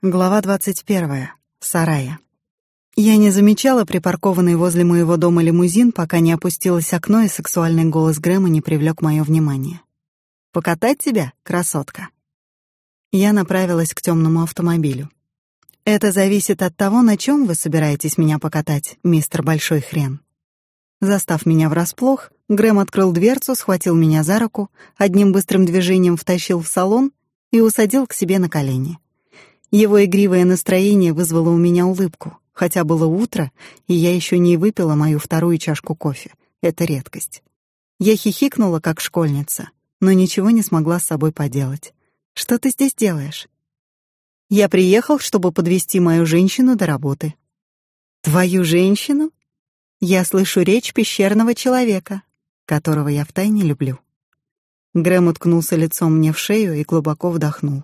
Глава 21. Сарая. Я не замечала припаркованный возле моего дома лимузин, пока не опустилось окно и сексуальный голос Грэма не привлек мое внимание. «Покатать тебя, красотка?» Я направилась к темному автомобилю. «Это зависит от того, на чем вы собираетесь меня покатать, мистер Большой Хрен». Застав меня врасплох, Грэм открыл дверцу, схватил меня за руку, одним быстрым движением втащил в салон и усадил к себе на колени. Его игривое настроение вызвало у меня улыбку, хотя было утро, и я еще не выпила мою вторую чашку кофе. Это редкость. Я хихикнула, как школьница, но ничего не смогла с собой поделать. «Что ты здесь делаешь?» «Я приехал, чтобы подвести мою женщину до работы». «Твою женщину?» «Я слышу речь пещерного человека, которого я втайне люблю». Грэм уткнулся лицом мне в шею и глубоко вдохнул.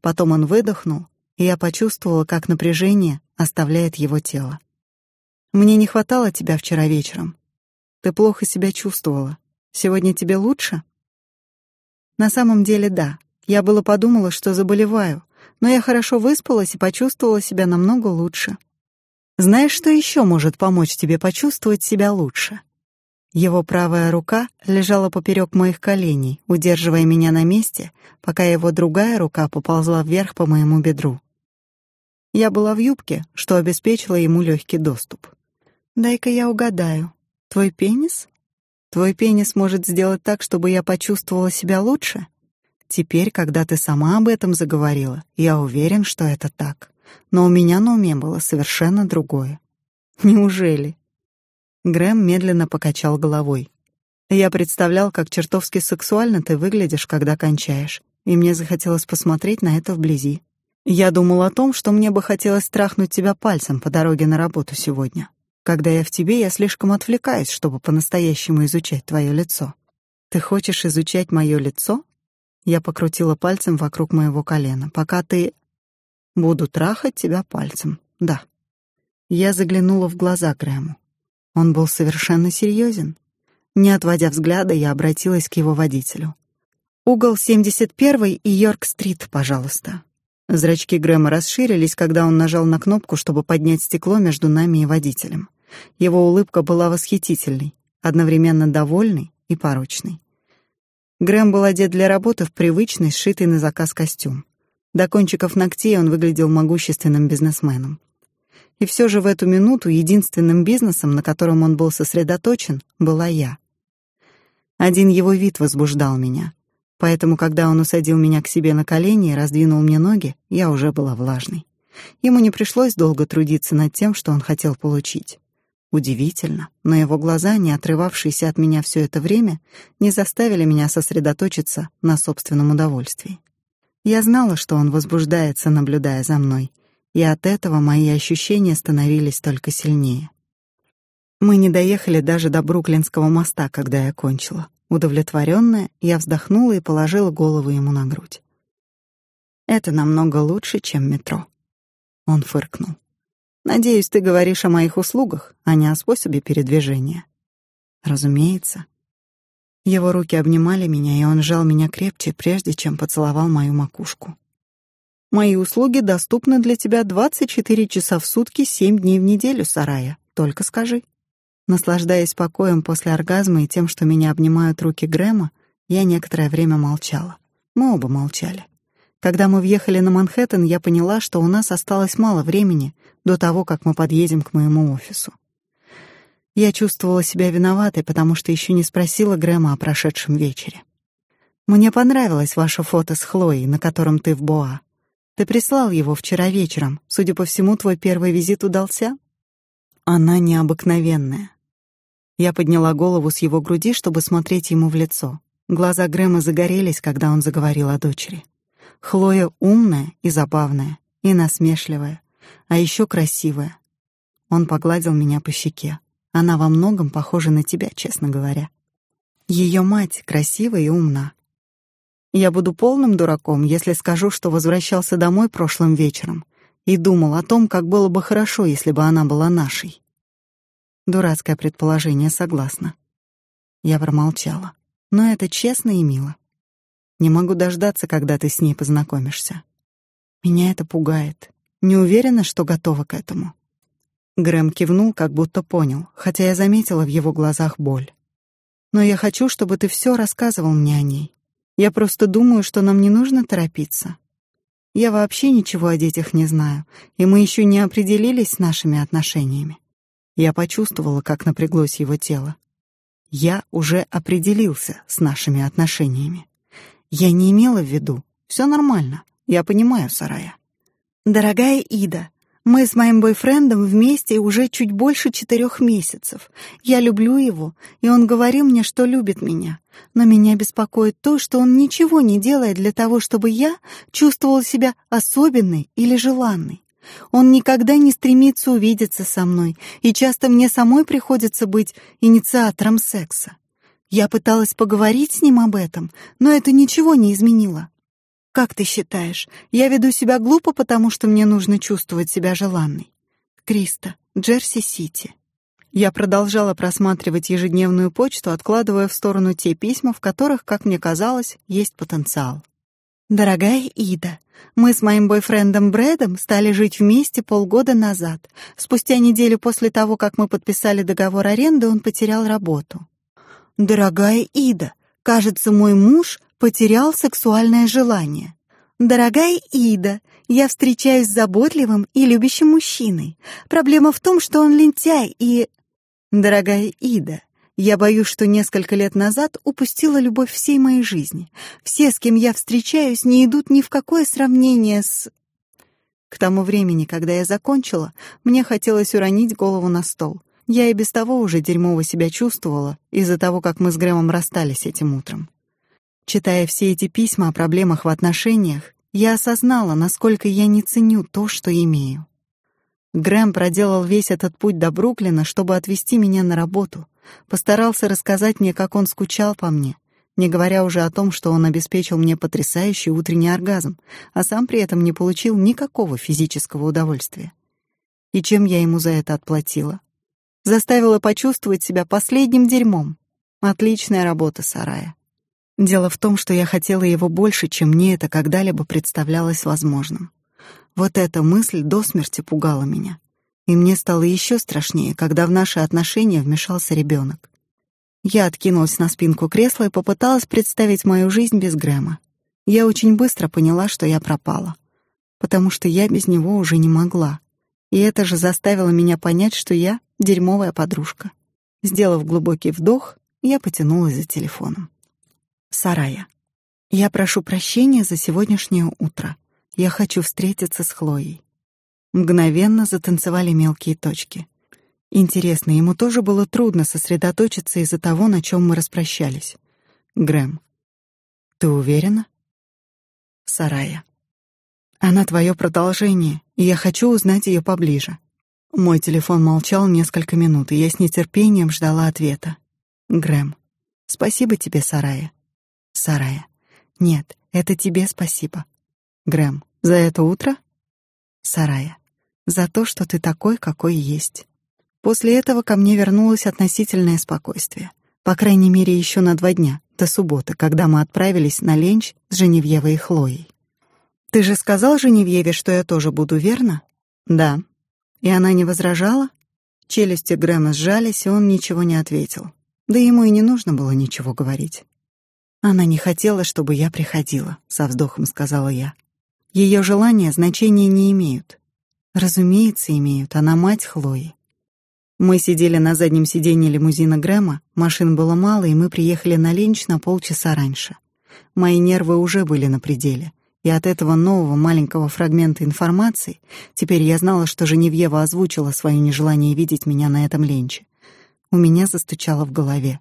Потом он выдохнул, я почувствовала, как напряжение оставляет его тело. Мне не хватало тебя вчера вечером. Ты плохо себя чувствовала. Сегодня тебе лучше? На самом деле, да. Я было подумала, что заболеваю, но я хорошо выспалась и почувствовала себя намного лучше. Знаешь, что еще может помочь тебе почувствовать себя лучше? Его правая рука лежала поперек моих коленей, удерживая меня на месте, пока его другая рука поползла вверх по моему бедру. Я была в юбке, что обеспечило ему легкий доступ. Дай-ка я угадаю. Твой пенис? Твой пенис может сделать так, чтобы я почувствовала себя лучше? Теперь, когда ты сама об этом заговорила, я уверен, что это так. Но у меня на уме было совершенно другое. Неужели? Грэм медленно покачал головой. Я представлял, как чертовски сексуально ты выглядишь, когда кончаешь, и мне захотелось посмотреть на это вблизи. Я думал о том, что мне бы хотелось трахнуть тебя пальцем по дороге на работу сегодня. Когда я в тебе, я слишком отвлекаюсь, чтобы по-настоящему изучать твое лицо. Ты хочешь изучать мое лицо? Я покрутила пальцем вокруг моего колена. Пока ты буду трахать тебя пальцем. Да. Я заглянула в глаза Грэму. Он был совершенно серьезен. Не отводя взгляда, я обратилась к его водителю. «Угол 71 и Йорк-стрит, пожалуйста». Зрачки Грэма расширились, когда он нажал на кнопку, чтобы поднять стекло между нами и водителем. Его улыбка была восхитительной, одновременно довольной и порочной. Грэм был одет для работы в привычный, сшитый на заказ костюм. До кончиков ногтей он выглядел могущественным бизнесменом. И все же в эту минуту единственным бизнесом, на котором он был сосредоточен, была я. Один его вид возбуждал меня. Поэтому, когда он усадил меня к себе на колени и раздвинул мне ноги, я уже была влажной. Ему не пришлось долго трудиться над тем, что он хотел получить. Удивительно, но его глаза, не отрывавшиеся от меня все это время, не заставили меня сосредоточиться на собственном удовольствии. Я знала, что он возбуждается, наблюдая за мной, и от этого мои ощущения становились только сильнее. Мы не доехали даже до Бруклинского моста, когда я кончила. Удовлетворенная, я вздохнула и положила голову ему на грудь. Это намного лучше, чем метро. Он фыркнул. Надеюсь, ты говоришь о моих услугах, а не о способе передвижения. Разумеется. Его руки обнимали меня, и он сжал меня крепче, прежде чем поцеловал мою макушку. Мои услуги доступны для тебя 24 часа в сутки, 7 дней в неделю, Сарая. Только скажи. Наслаждаясь покоем после оргазма и тем, что меня обнимают руки Грэма, я некоторое время молчала. Мы оба молчали. Когда мы въехали на Манхэттен, я поняла, что у нас осталось мало времени до того, как мы подъедем к моему офису. Я чувствовала себя виноватой, потому что еще не спросила Грэма о прошедшем вечере. Мне понравилось ваше фото с Хлоей, на котором ты в Боа. Ты прислал его вчера вечером. Судя по всему, твой первый визит удался? Она необыкновенная. Я подняла голову с его груди, чтобы смотреть ему в лицо. Глаза Грэма загорелись, когда он заговорил о дочери. Хлоя умная и забавная, и насмешливая, а еще красивая. Он погладил меня по щеке. Она во многом похожа на тебя, честно говоря. Ее мать красивая и умна, я буду полным дураком, если скажу, что возвращался домой прошлым вечером и думал о том, как было бы хорошо, если бы она была нашей. Дурацкое предположение, согласна. Я промолчала. Но это честно и мило. Не могу дождаться, когда ты с ней познакомишься. Меня это пугает. Не уверена, что готова к этому. Грэм кивнул, как будто понял, хотя я заметила в его глазах боль. Но я хочу, чтобы ты все рассказывал мне о ней. Я просто думаю, что нам не нужно торопиться. Я вообще ничего о детях не знаю, и мы еще не определились с нашими отношениями. Я почувствовала, как напряглось его тело. Я уже определился с нашими отношениями. Я не имела в виду. Все нормально. Я понимаю, Сарая. Дорогая Ида, мы с моим бойфрендом вместе уже чуть больше четырех месяцев. Я люблю его, и он говорил мне, что любит меня. Но меня беспокоит то, что он ничего не делает для того, чтобы я чувствовала себя особенной или желанной. Он никогда не стремится увидеться со мной, и часто мне самой приходится быть инициатором секса. Я пыталась поговорить с ним об этом, но это ничего не изменило. Как ты считаешь, я веду себя глупо, потому что мне нужно чувствовать себя желанной? Криста, Джерси-Сити. Я продолжала просматривать ежедневную почту, откладывая в сторону те письма, в которых, как мне казалось, есть потенциал. Дорогая Ида, мы с моим бойфрендом Брэдом стали жить вместе полгода назад. Спустя неделю после того, как мы подписали договор аренды, он потерял работу. Дорогая Ида, кажется, мой муж потерял сексуальное желание. Дорогая Ида, я встречаюсь с заботливым и любящим мужчиной. Проблема в том, что он лентяй и... Дорогая Ида, я боюсь, что несколько лет назад упустила любовь всей моей жизни. Все, с кем я встречаюсь, не идут ни в какое сравнение с... К тому времени, когда я закончила, мне хотелось уронить голову на стол. Я и без того уже дерьмово себя чувствовала из-за того, как мы с Грэмом расстались этим утром. Читая все эти письма о проблемах в отношениях, я осознала, насколько я не ценю то, что имею. Грэм проделал весь этот путь до Бруклина, чтобы отвезти меня на работу. Постарался рассказать мне, как он скучал по мне, не говоря уже о том, что он обеспечил мне потрясающий утренний оргазм, а сам при этом не получил никакого физического удовольствия. И чем я ему за это отплатила? Заставила почувствовать себя последним дерьмом. Отличная работа, Сарая. Дело в том, что я хотела его больше, чем мне это когда-либо представлялось возможным. Вот эта мысль до смерти пугала меня. И мне стало еще страшнее, когда в наши отношения вмешался ребенок. Я откинулась на спинку кресла и попыталась представить мою жизнь без Грэма. Я очень быстро поняла, что я пропала, потому что я без него уже не могла. И это же заставило меня понять, что я дерьмовая подружка. Сделав глубокий вдох, я потянулась за телефоном. Сарая. Я прошу прощения за сегодняшнее утро. Я хочу встретиться с Хлоей. Мгновенно затанцевали мелкие точки. Интересно, ему тоже было трудно сосредоточиться из-за того, на чем мы распрощались. Грэм. Ты уверена? Сарая. Она твое продолжение, и я хочу узнать ее поближе. Мой телефон молчал несколько минут, и я с нетерпением ждала ответа. Грэм. Спасибо тебе, Сарая. Сарая. Нет, это тебе спасибо. Грэм. За это утро? Сарая. За то, что ты такой, какой есть. После этого ко мне вернулось относительное спокойствие. По крайней мере, еще на два дня, до субботы, когда мы отправились на ленч с Женевьевой и Хлоей. Ты же сказал Женевьеве, что я тоже буду, верно? Да. И она не возражала? Челюсти Грэма сжались, и он ничего не ответил. Да ему и не нужно было ничего говорить. Она не хотела, чтобы я приходила, со вздохом сказала я. Ее желания значения не имеют. Разумеется, имеют. Она мать Хлои. Мы сидели на заднем сиденье лимузина Грэма, машин было мало, и мы приехали на ленч на полчаса раньше. Мои нервы уже были на пределе, и от этого нового маленького фрагмента информации теперь я знала, что Женевьева озвучила свое нежелание видеть меня на этом ленче. У меня застучало в голове.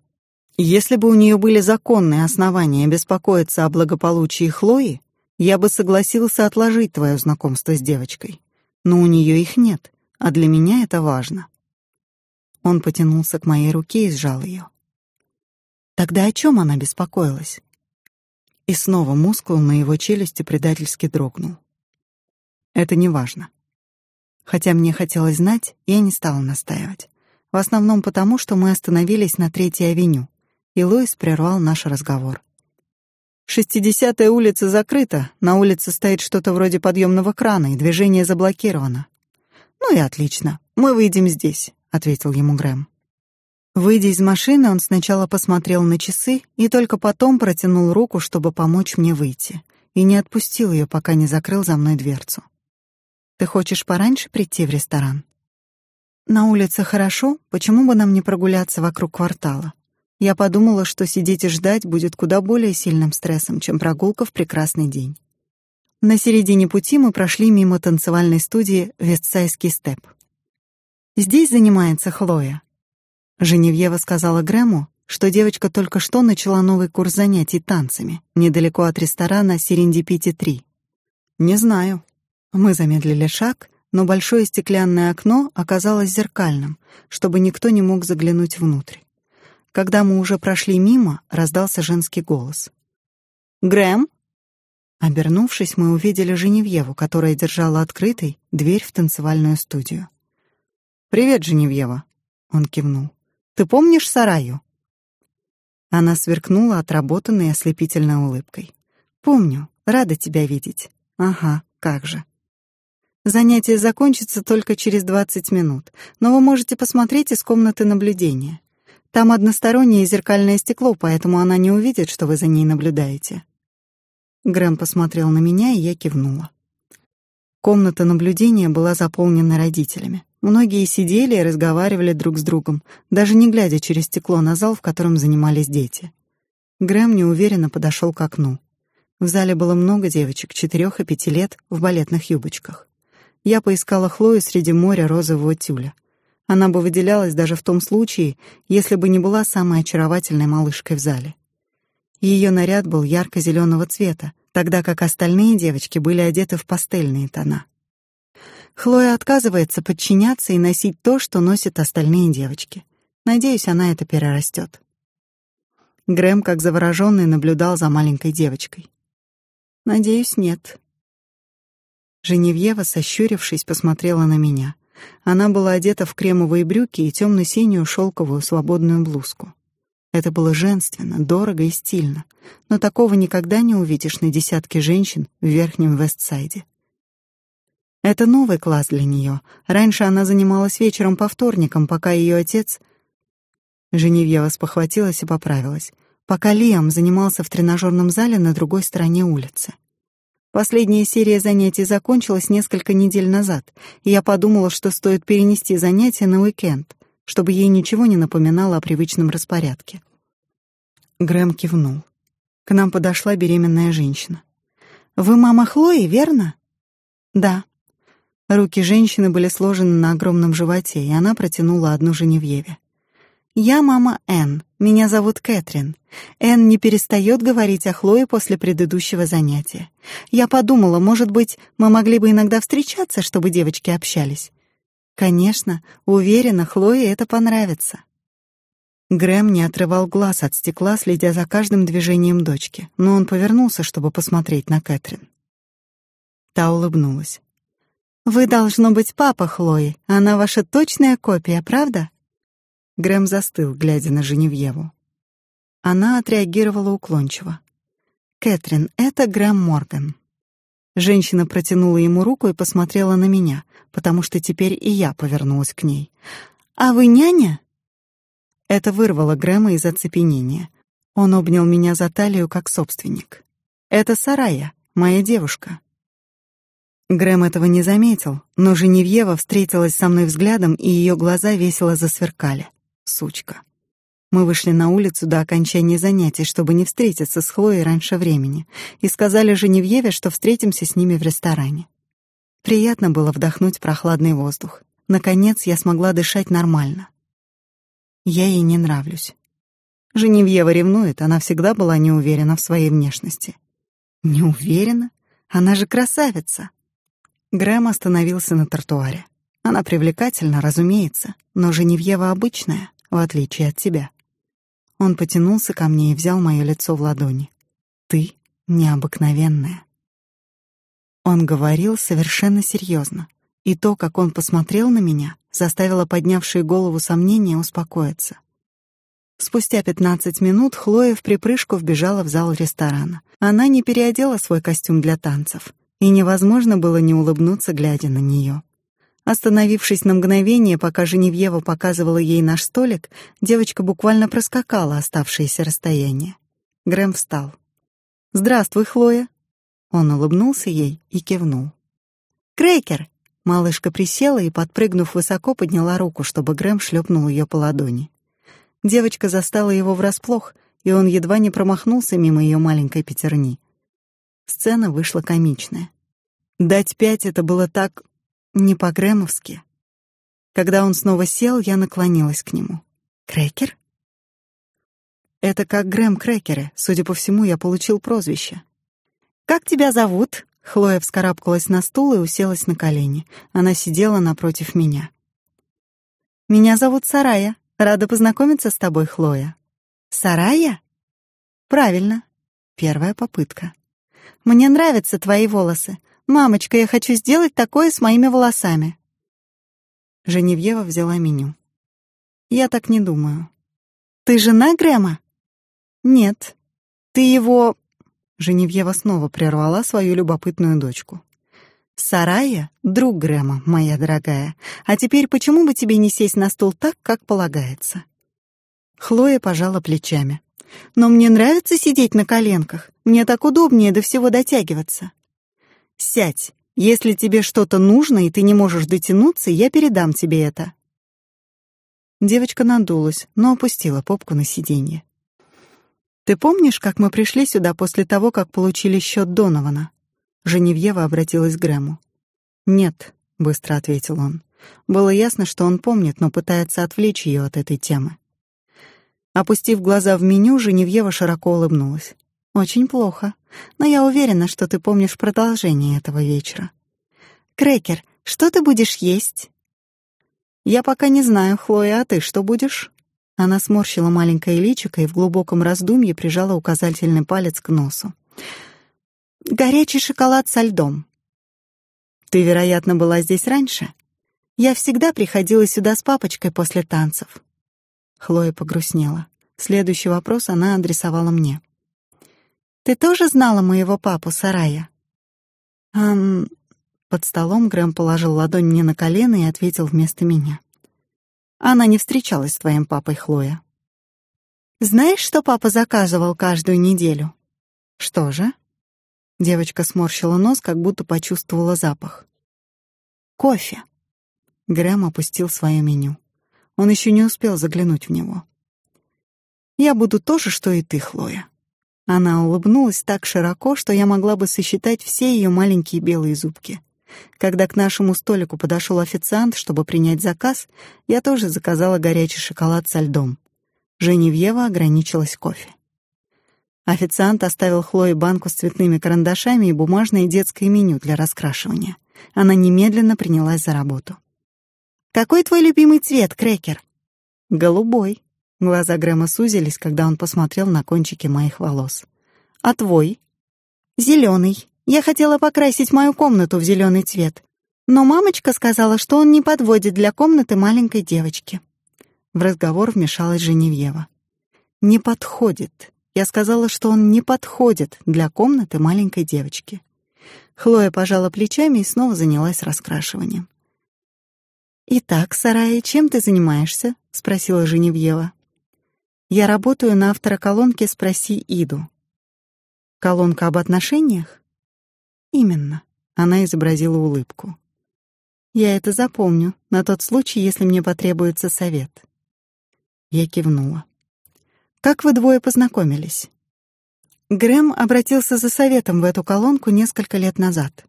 Если бы у нее были законные основания беспокоиться о благополучии Хлои, я бы согласился отложить твое знакомство с девочкой. Но у нее их нет, а для меня это важно. Он потянулся к моей руке и сжал ее. Тогда о чем она беспокоилась? И снова мускул на его челюсти предательски дрогнул. Это не важно. Хотя мне хотелось знать, я не стала настаивать. В основном потому, что мы остановились на Третьей авеню, и Луис прервал наш разговор. Шестидесятая улица закрыта, на улице стоит что-то вроде подъемного крана, и движение заблокировано. Ну и отлично, мы выйдем здесь, ответил ему Грэм. Выйдя из машины, он сначала посмотрел на часы и только потом протянул руку, чтобы помочь мне выйти, и не отпустил ее, пока не закрыл за мной дверцу. Ты хочешь пораньше прийти в ресторан? На улице хорошо, почему бы нам не прогуляться вокруг квартала? Я подумала, что сидеть и ждать будет куда более сильным стрессом, чем прогулка в прекрасный день. На середине пути мы прошли мимо танцевальной студии Вестсайский степ. Здесь занимается Хлоя. Женевьева сказала Грэму, что девочка только что начала новый курс занятий танцами, недалеко от ресторана Серендипити-3. Не знаю. Мы замедлили шаг, но большое стеклянное окно оказалось зеркальным, чтобы никто не мог заглянуть внутрь. Когда мы уже прошли мимо, раздался женский голос. «Грэм?» Обернувшись, мы увидели Женевьеву, которая держала открытой дверь в танцевальную студию. «Привет, Женевьева!» — он кивнул. «Ты помнишь Сараю?» Она сверкнула отработанной ослепительной улыбкой. «Помню. Рада тебя видеть. Ага, как же». Занятие закончится только через 20 минут, но вы можете посмотреть из комнаты наблюдения. Там одностороннее зеркальное стекло, поэтому она не увидит, что вы за ней наблюдаете. Грэм посмотрел на меня, и я кивнула. Комната наблюдения была заполнена родителями. Многие сидели и разговаривали друг с другом, даже не глядя через стекло на зал, в котором занимались дети. Грэм неуверенно подошел к окну. В зале было много девочек, четырех и пяти лет, в балетных юбочках. Я поискала Хлою среди моря розового тюля. Она бы выделялась даже в том случае, если бы не была самой очаровательной малышкой в зале. Ее наряд был ярко-зеленого цвета, тогда как остальные девочки были одеты в пастельные тона. Хлоя отказывается подчиняться и носить то, что носят остальные девочки. Надеюсь, она это перерастет. Грэм, как завороженный, наблюдал за маленькой девочкой. Надеюсь, нет. Женевьева, сощурившись, посмотрела на меня. Она была одета в кремовые брюки и темно-синюю шелковую свободную блузку. Это было женственно, дорого и стильно, но такого никогда не увидишь на десятке женщин в Верхнем Вестсайде. Это новый класс для нее. Раньше она занималась вечером по вторникам, пока ее отец... Женевьева спохватилась и поправилась. Пока Лиам занимался в тренажерном зале на другой стороне улицы. Последняя серия занятий закончилась несколько недель назад, и я подумала, что стоит перенести занятия на уикенд, чтобы ей ничего не напоминало о привычном распорядке. Грэм кивнул. К нам подошла беременная женщина. «Вы мама Хлои, верно?» «Да». Руки женщины были сложены на огромном животе, и она протянула одну Женевьеве. «Я мама Энн. Меня зовут Кэтрин. Энн не перестает говорить о Хлое после предыдущего занятия. Я подумала, может быть, мы могли бы иногда встречаться, чтобы девочки общались. Конечно, уверена, Хлое это понравится». Грэм не отрывал глаз от стекла, следя за каждым движением дочки, но он повернулся, чтобы посмотреть на Кэтрин. Та улыбнулась. «Вы, должно быть, папа Хлои. Она ваша точная копия, правда?» Грэм застыл, глядя на Женевьеву. Она отреагировала уклончиво. «Кэтрин, это Грэм Морган». Женщина протянула ему руку и посмотрела на меня, потому что теперь и я повернулась к ней. «А вы няня?» Это вырвало Грэма из оцепенения. Он обнял меня за талию как собственник. «Это Сарая, моя девушка». Грэм этого не заметил, но Женевьева встретилась со мной взглядом, и ее глаза весело засверкали сучка. Мы вышли на улицу до окончания занятий, чтобы не встретиться с Хлоей раньше времени, и сказали Женевьеве, что встретимся с ними в ресторане. Приятно было вдохнуть прохладный воздух. Наконец я смогла дышать нормально. Я ей не нравлюсь. Женевьева ревнует, она всегда была не уверена в своей внешности. Не уверена? Она же красавица. Грэм остановился на тротуаре. Она привлекательна, разумеется, но Женевьева обычная в отличие от тебя. Он потянулся ко мне и взял мое лицо в ладони. Ты необыкновенная. Он говорил совершенно серьезно, и то, как он посмотрел на меня, заставило поднявшие голову сомнения успокоиться. Спустя 15 минут Хлоя в припрыжку вбежала в зал ресторана. Она не переодела свой костюм для танцев, и невозможно было не улыбнуться, глядя на нее. Остановившись на мгновение, пока Женевьева показывала ей наш столик, девочка буквально проскакала оставшееся расстояние. Грэм встал. «Здравствуй, Хлоя!» Он улыбнулся ей и кивнул. «Крекер!» Малышка присела и, подпрыгнув высоко, подняла руку, чтобы Грэм шлепнул ее по ладони. Девочка застала его врасплох, и он едва не промахнулся мимо ее маленькой пятерни. Сцена вышла комичная. Дать пять — это было так... не по-грэмовски. Когда он снова сел, я наклонилась к нему. «Крекер?» «Это как Грэм Крекеры. Судя по всему, я получил прозвище». «Как тебя зовут?» Хлоя вскарабкалась на стул и уселась на колени. Она сидела напротив меня. «Меня зовут Сарая. Рада познакомиться с тобой, Хлоя. Сарая? Правильно. Первая попытка. Мне нравятся твои волосы. Мамочка, я хочу сделать такое с моими волосами. Женевьева взяла меню. Я так не думаю. Ты жена Грэма? Нет. Ты его... Женевьева снова прервала свою любопытную дочку. Сарая — друг Грэма, моя дорогая. А теперь почему бы тебе не сесть на стул так, как полагается?» Хлоя пожала плечами. «Но мне нравится сидеть на коленках. Мне так удобнее до всего дотягиваться». «Сядь. Если тебе что-то нужно, и ты не можешь дотянуться, я передам тебе это». Девочка надулась, но опустила попку на сиденье. «Ты помнишь, как мы пришли сюда после того, как получили счет Донована?» Женевьева обратилась к Грэму. «Нет», — быстро ответил он. Было ясно, что он помнит, но пытается отвлечь ее от этой темы. Опустив глаза в меню, Женевьева широко улыбнулась. «Очень плохо, но я уверена, что ты помнишь продолжение этого вечера. Крекер, что ты будешь есть?» «Я пока не знаю, Хлоя, а ты что будешь?» Она сморщила маленькое личико и в глубоком раздумье прижала указательный палец к носу. Горячий шоколад со льдом. Ты, вероятно, была здесь раньше. Я всегда приходила сюда с папочкой после танцев. Хлоя погрустнела. Следующий вопрос она адресовала мне. Ты тоже знала моего папу, Сарая? Эм, под столом Грэм положил ладонь мне на колено и ответил вместо меня. Она не встречалась с твоим папой, Хлоя. Знаешь, что папа заказывал каждую неделю? Что же? Девочка сморщила нос, как будто почувствовала запах. Кофе. Грэм опустил свое меню. Он еще не успел заглянуть в него. Я буду то же, что и ты, Хлоя. Она улыбнулась так широко, что я могла бы сосчитать все ее маленькие белые зубки. Когда к нашему столику подошел официант, чтобы принять заказ, я тоже заказала горячий шоколад со льдом. Женевьева ограничилась кофе. Официант оставил Хлое банку с цветными карандашами и бумажное детское меню для раскрашивания. Она немедленно принялась за работу. «Какой твой любимый цвет, Крекер?» «Голубой». Глаза Грэма сузились, когда он посмотрел на кончики моих волос. «А твой?» «Зеленый. Я хотела покрасить мою комнату в зеленый цвет. Но мамочка сказала, что он не подводит для комнаты маленькой девочки». В разговор вмешалась Женевьева. «Не подходит. Я сказала, что он не подходит для комнаты маленькой девочки. Хлоя пожала плечами и снова занялась раскрашиванием. «Итак, Сарая, чем ты занимаешься?» — спросила Женевьева. «Я работаю на автора колонки «Спроси Иду». «Колонка об отношениях?» «Именно», — она изобразила улыбку. «Я это запомню, на тот случай, если мне потребуется совет». Я кивнула. Как вы двое познакомились? Грэм обратился за советом в эту колонку несколько лет назад.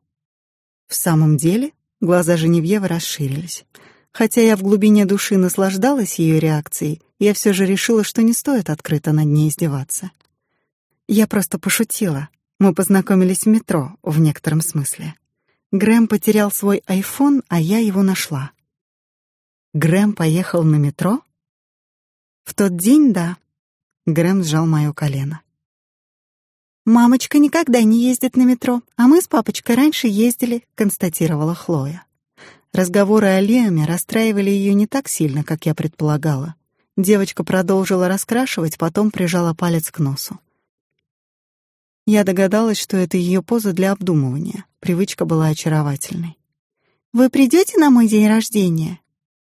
В самом деле, глаза Женевьевы расширились. Хотя я в глубине души наслаждалась ее реакцией, я все же решила, что не стоит открыто над ней издеваться. Я просто пошутила. Мы познакомились в метро, в некотором смысле. Грэм потерял свой айфон, а я его нашла. Грэм поехал на метро? В тот день, да. Грэм сжал моё колено. «Мамочка никогда не ездит на метро, а мы с папочкой раньше ездили», — констатировала Хлоя. Разговоры о Лиаме расстраивали её не так сильно, как я предполагала. Девочка продолжила раскрашивать, потом прижала палец к носу. Я догадалась, что это ее поза для обдумывания. Привычка была очаровательной. «Вы придете на мой день рождения?»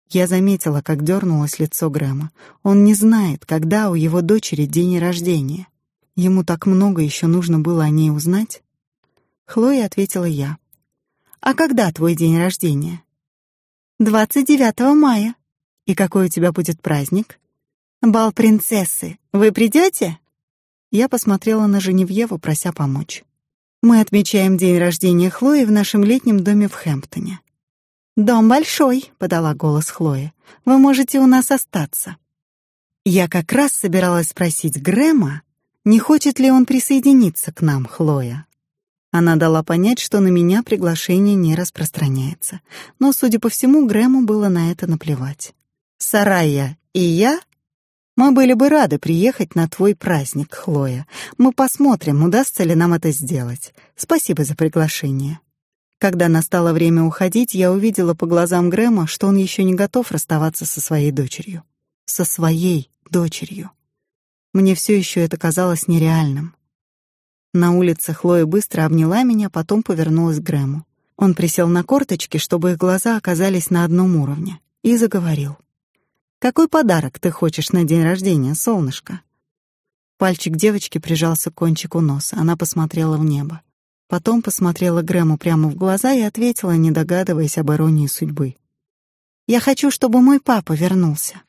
Я заметила, как дернулось лицо Грэма. Он не знает, когда у его дочери день рождения. Ему так много еще нужно было о ней узнать. Хлоя ответила я. «А когда твой день рождения?» «Двадцать девятого мая». «И какой у тебя будет праздник?» «Бал принцессы. Вы придете?» Я посмотрела на Женевьеву, прося помочь. Мы отмечаем день рождения Хлои в нашем летнем доме в Хэмптоне. «Дом большой», — подала голос Хлоя. «Вы можете у нас остаться». Я как раз собиралась спросить Грэма, не хочет ли он присоединиться к нам, Хлоя. Она дала понять, что на меня приглашение не распространяется, но, судя по всему, Грэму было на это наплевать. Сарая и я мы были бы рады приехать на твой праздник, Хлоя. Мы посмотрим, удастся ли нам это сделать. Спасибо за приглашение. Когда настало время уходить, я увидела по глазам Грэма, что он еще не готов расставаться со своей дочерью. Со своей дочерью. Мне все еще это казалось нереальным. На улице Хлоя быстро обняла меня, потом повернулась к Грэму. Он присел на корточки, чтобы их глаза оказались на одном уровне, и заговорил. Какой подарок ты хочешь на день рождения, солнышко? Пальчик девочки прижался к кончику носа. Она посмотрела в небо. Потом посмотрела Грэму прямо в глаза и ответила, не догадываясь об иронии судьбы. «Я хочу, чтобы мой папа вернулся.